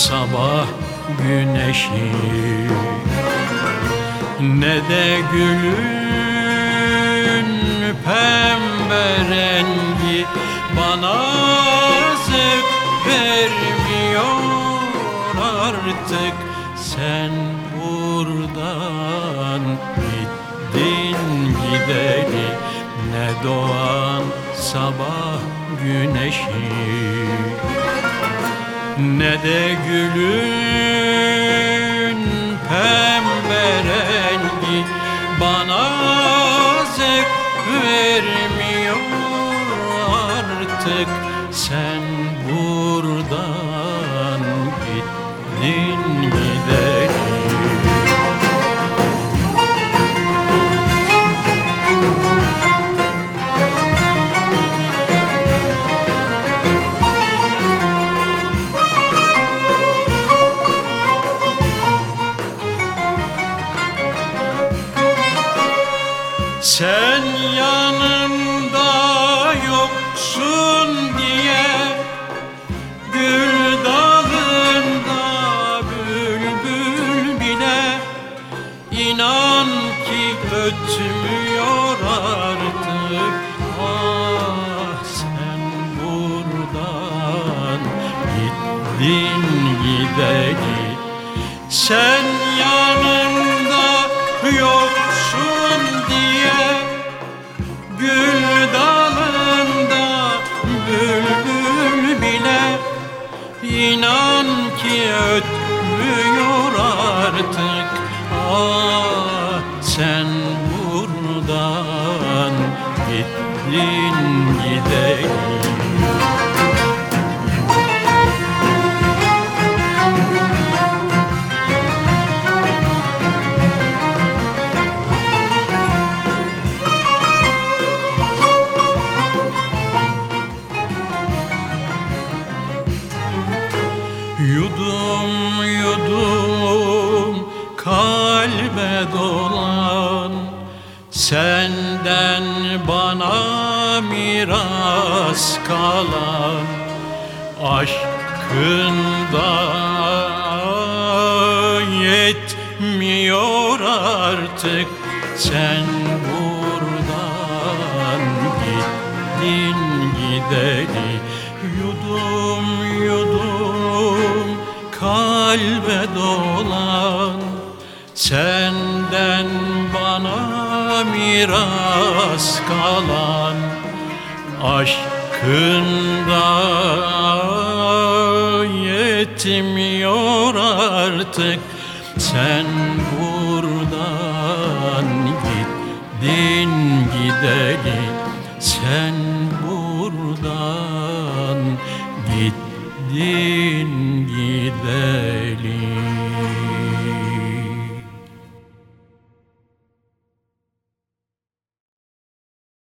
sabah güneşi. Ne de gülün pembe rengi Bana zevk vermiyor artık. Sen buradan gittin gideli Ne doğan sabah güneşi ne de gülün pembe rengi bana zevk vermiyor artık. Sen buradan gittin gidelim Sen yanımda yoksun diye Gül dalında bülbül bile İnan ki ötmüyor artık. Ah sen buradan gittin gideli. Sen yanımda yoksun Gül dalında bülbül bile İnan ki ötmüyor artık. Ah sen buradan gittin gidelim dolan Senden bana miras kalan Aşkında yetmiyor artık. Sen buradan gittin gideli Yudum yudum kalbe dolan Senden bana miras kalan Aşkında yetmiyor artık. Sen buradan gittin gideli Sen buradan gittin gideli